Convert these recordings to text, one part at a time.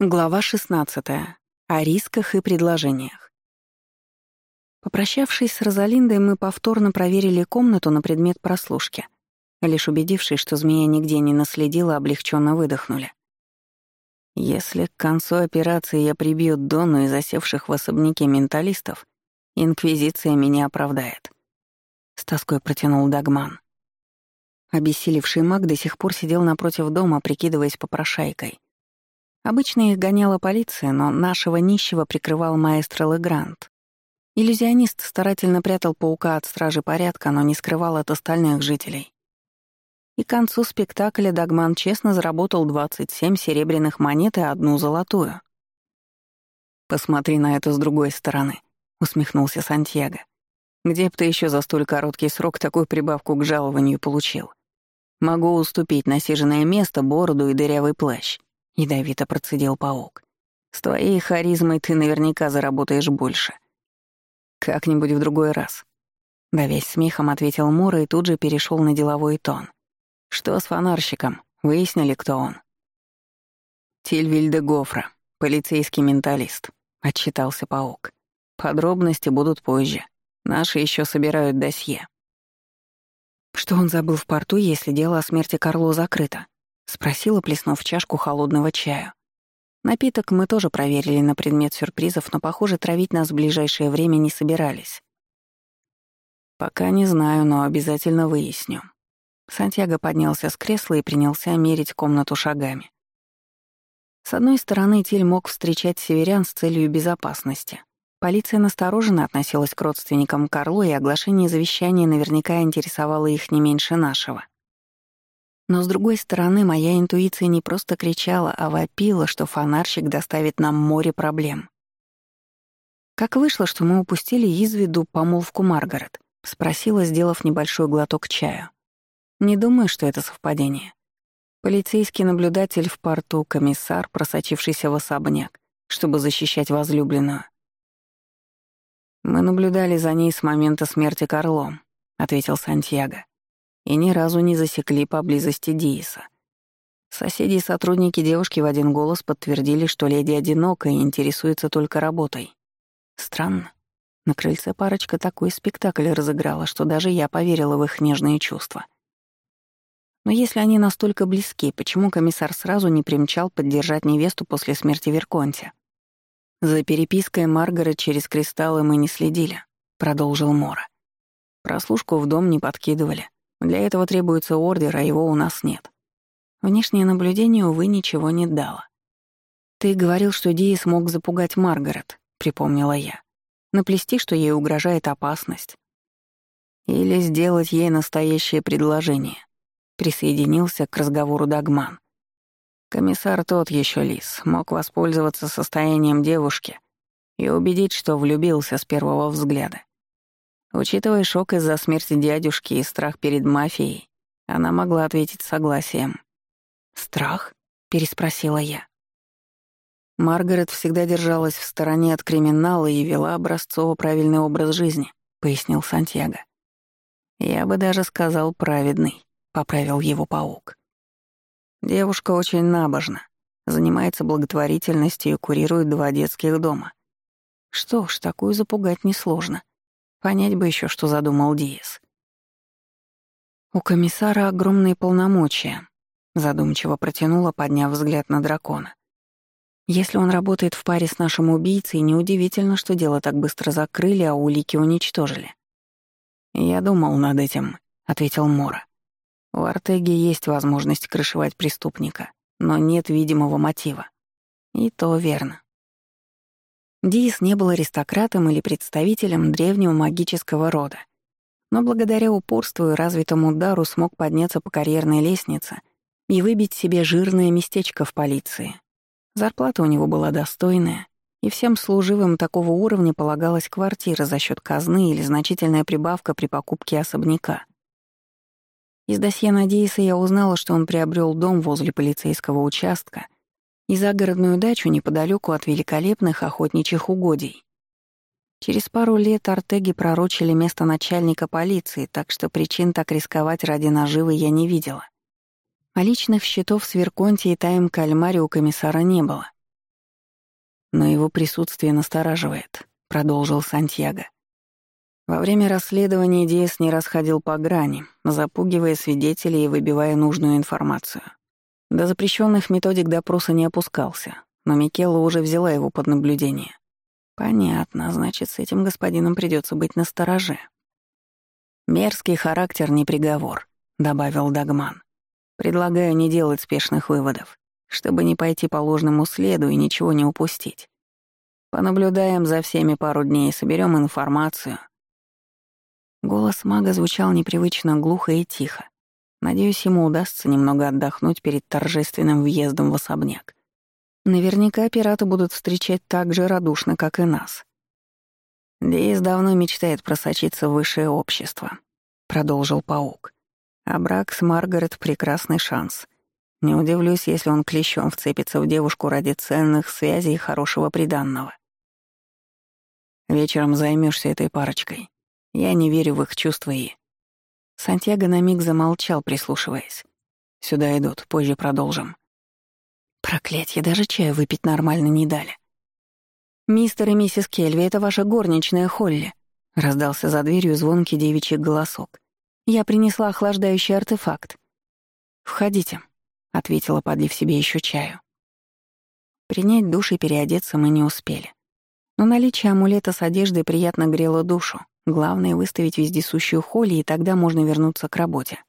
Глава 16. О рисках и предложениях. Попрощавшись с Розалиндой, мы повторно проверили комнату на предмет прослушки. Лишь убедившись, что змея нигде не наследила, облегченно выдохнули. Если к концу операции я прибью Донну и засевших в особняке менталистов, Инквизиция меня оправдает. С тоской протянул Дагман. Обессилевший маг до сих пор сидел напротив дома, прикидываясь попрошайкой — Обычно их гоняла полиция, но нашего нищего прикрывал маэстро Легрант. Иллюзионист старательно прятал паука от стражи порядка, но не скрывал от остальных жителей. И к концу спектакля Дагман честно заработал 27 серебряных монет и одну золотую. «Посмотри на это с другой стороны», — усмехнулся Сантьяго. «Где б ты еще за столь короткий срок такую прибавку к жалованию получил? Могу уступить насиженное место, бороду и дырявый плащ. Ядовито процедил паук. «С твоей харизмой ты наверняка заработаешь больше. Как-нибудь в другой раз». Да весь смехом ответил Мора и тут же перешел на деловой тон. «Что с фонарщиком? Выяснили, кто он?» «Тильвиль де Гофра, полицейский менталист», — отчитался паук. «Подробности будут позже. Наши еще собирают досье». Что он забыл в порту, если дело о смерти Карло закрыто? — спросила, плеснув чашку холодного чая. Напиток мы тоже проверили на предмет сюрпризов, но, похоже, травить нас в ближайшее время не собирались. «Пока не знаю, но обязательно выясню». Сантьяго поднялся с кресла и принялся мерить комнату шагами. С одной стороны, Тиль мог встречать северян с целью безопасности. Полиция настороженно относилась к родственникам Карло, и оглашение завещания наверняка интересовало их не меньше нашего. Но, с другой стороны, моя интуиция не просто кричала, а вопила, что фонарщик доставит нам море проблем. «Как вышло, что мы упустили из виду помолвку Маргарет?» — спросила, сделав небольшой глоток чая. «Не думаю, что это совпадение. Полицейский наблюдатель в порту, комиссар, просочившийся в особняк, чтобы защищать возлюбленную. «Мы наблюдали за ней с момента смерти Карлом», — ответил Сантьяго и ни разу не засекли поблизости Дииса. Соседи и сотрудники девушки в один голос подтвердили, что леди одинока и интересуется только работой. Странно. На крыльце парочка такой спектакль разыграла, что даже я поверила в их нежные чувства. Но если они настолько близки, почему комиссар сразу не примчал поддержать невесту после смерти Верконте? За перепиской Маргарет через кристаллы мы не следили, продолжил Мора. Прослушку в дом не подкидывали. Для этого требуется ордер, а его у нас нет. Внешнее наблюдение, увы, ничего не дало. «Ты говорил, что Ди смог запугать Маргарет», — припомнила я. «Наплести, что ей угрожает опасность». «Или сделать ей настоящее предложение», — присоединился к разговору Дагман. Комиссар тот еще лис, мог воспользоваться состоянием девушки и убедить, что влюбился с первого взгляда. Учитывая шок из-за смерти дядюшки и страх перед мафией, она могла ответить согласием. «Страх?» — переспросила я. Маргарет всегда держалась в стороне от криминала и вела образцово правильный образ жизни, пояснил Сантьяго. Я бы даже сказал праведный, поправил его паук. Девушка очень набожна, занимается благотворительностью и курирует два детских дома. Что ж, такую запугать несложно. Понять бы еще, что задумал Диас. «У комиссара огромные полномочия», — задумчиво протянула, подняв взгляд на дракона. «Если он работает в паре с нашим убийцей, неудивительно, что дело так быстро закрыли, а улики уничтожили». «Я думал над этим», — ответил Мора. «У Артеги есть возможность крышевать преступника, но нет видимого мотива. И то верно. Диис не был аристократом или представителем древнего магического рода, но благодаря упорству и развитому дару смог подняться по карьерной лестнице и выбить себе жирное местечко в полиции. Зарплата у него была достойная, и всем служивым такого уровня полагалась квартира за счет казны или значительная прибавка при покупке особняка. Из досье Надеиса я узнала, что он приобрел дом возле полицейского участка — и загородную дачу неподалеку от великолепных охотничьих угодий. Через пару лет Артеги пророчили место начальника полиции, так что причин так рисковать ради наживы я не видела. А личных счетов с Верконти и Таем Кальмари у комиссара не было. но его присутствие настораживает», — продолжил Сантьяго. Во время расследования Диас не расходил по грани, запугивая свидетелей и выбивая нужную информацию. До запрещенных методик допроса не опускался, но Микелла уже взяла его под наблюдение. Понятно, значит, с этим господином придется быть настороже. Мерзкий характер не приговор, добавил Дагман. Предлагаю не делать спешных выводов, чтобы не пойти по ложному следу и ничего не упустить. Понаблюдаем за всеми пару дней, соберем информацию, Голос мага звучал непривычно глухо и тихо. Надеюсь, ему удастся немного отдохнуть перед торжественным въездом в особняк. Наверняка пираты будут встречать так же радушно, как и нас. «Дейс давно мечтает просочиться в высшее общество», — продолжил паук. «А брак с Маргарет — прекрасный шанс. Не удивлюсь, если он клещом вцепится в девушку ради ценных связей и хорошего приданного. Вечером займешься этой парочкой. Я не верю в их чувства и... Сантьяго на миг замолчал, прислушиваясь. «Сюда идут, позже продолжим». Проклятье, даже чая выпить нормально не дали. «Мистер и миссис Кельви, это ваша горничная Холли», — раздался за дверью звонкий девичий голосок. «Я принесла охлаждающий артефакт». «Входите», — ответила, подлив себе еще чаю. Принять душ и переодеться мы не успели. Но наличие амулета с одеждой приятно грело душу, Главное — выставить вездесущую Холли, и тогда можно вернуться к работе.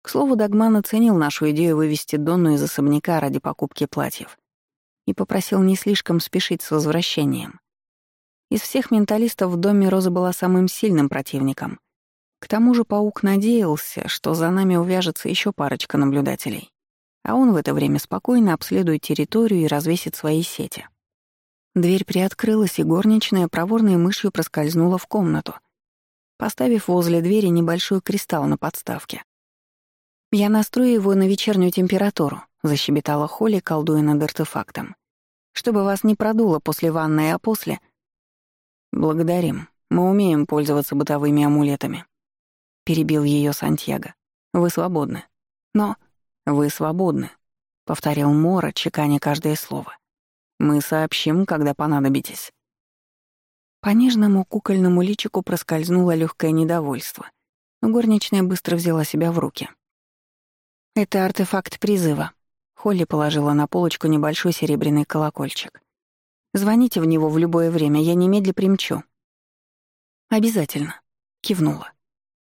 К слову, Дагман оценил нашу идею вывести Донну из особняка ради покупки платьев и попросил не слишком спешить с возвращением. Из всех менталистов в доме Роза была самым сильным противником. К тому же паук надеялся, что за нами увяжется еще парочка наблюдателей, а он в это время спокойно обследует территорию и развесит свои сети. Дверь приоткрылась, и горничная проворной мышью проскользнула в комнату, поставив возле двери небольшой кристалл на подставке. «Я настрою его на вечернюю температуру», — защебетала Холли, колдуя над артефактом. «Чтобы вас не продуло после ванны, а после...» «Благодарим. Мы умеем пользоваться бытовыми амулетами», — перебил ее Сантьяго. «Вы свободны». «Но...» «Вы свободны», — повторил Мора, чеканя каждое слово. Мы сообщим, когда понадобитесь». По нежному кукольному личику проскользнуло легкое недовольство, но горничная быстро взяла себя в руки. «Это артефакт призыва», — Холли положила на полочку небольшой серебряный колокольчик. «Звоните в него в любое время, я немедля примчу». «Обязательно», — кивнула.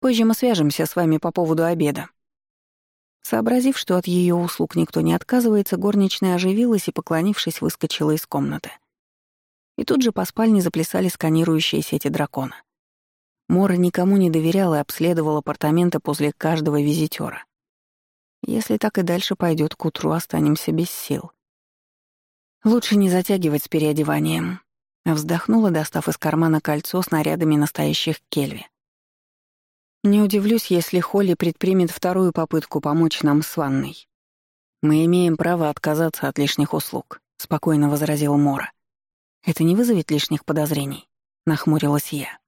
«Позже мы свяжемся с вами по поводу обеда». Сообразив, что от ее услуг никто не отказывается, горничная оживилась и, поклонившись, выскочила из комнаты. И тут же по спальне заплясали сканирующие сети дракона. Мора никому не доверяла и обследовала апартаменты после каждого визитера. Если так и дальше пойдет, к утру останемся без сил. Лучше не затягивать с переодеванием. Вздохнула, достав из кармана кольцо с нарядами настоящих Кельви. Не удивлюсь, если Холли предпримет вторую попытку помочь нам с ванной. Мы имеем право отказаться от лишних услуг, спокойно возразил Мора. Это не вызовет лишних подозрений, нахмурилась я.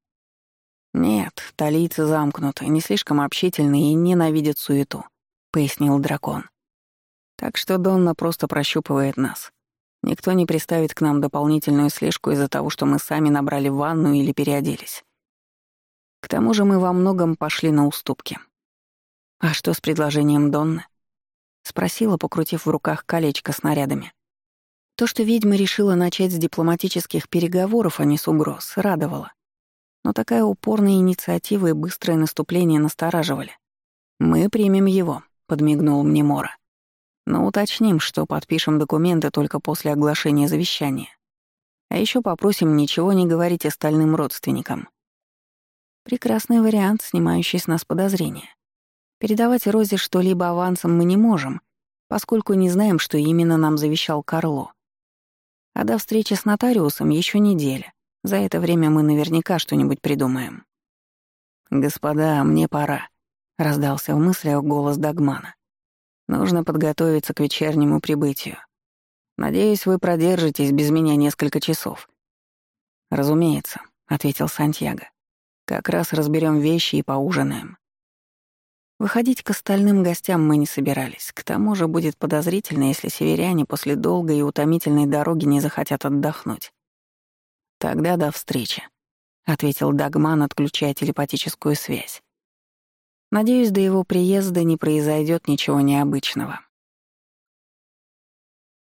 Нет, талийцы замкнуты, не слишком общительны и ненавидят суету, пояснил дракон. Так что Донна просто прощупывает нас. Никто не приставит к нам дополнительную слежку из-за того, что мы сами набрали ванну или переоделись. К тому же мы во многом пошли на уступки. «А что с предложением Донны?» — спросила, покрутив в руках колечко с нарядами. То, что ведьма решила начать с дипломатических переговоров, а не с угроз, радовало. Но такая упорная инициатива и быстрое наступление настораживали. «Мы примем его», — подмигнул мне Мора. «Но уточним, что подпишем документы только после оглашения завещания. А еще попросим ничего не говорить остальным родственникам. Прекрасный вариант, снимающий с нас подозрения. Передавать Розе что-либо авансом мы не можем, поскольку не знаем, что именно нам завещал Карло. А до встречи с нотариусом еще неделя. За это время мы наверняка что-нибудь придумаем. «Господа, мне пора», — раздался в мыслях голос Дагмана. «Нужно подготовиться к вечернему прибытию. Надеюсь, вы продержитесь без меня несколько часов». «Разумеется», — ответил Сантьяго. Как раз разберем вещи и поужинаем. Выходить к остальным гостям мы не собирались. К тому же будет подозрительно, если северяне после долгой и утомительной дороги не захотят отдохнуть. «Тогда до встречи», — ответил Дагман, отключая телепатическую связь. «Надеюсь, до его приезда не произойдет ничего необычного».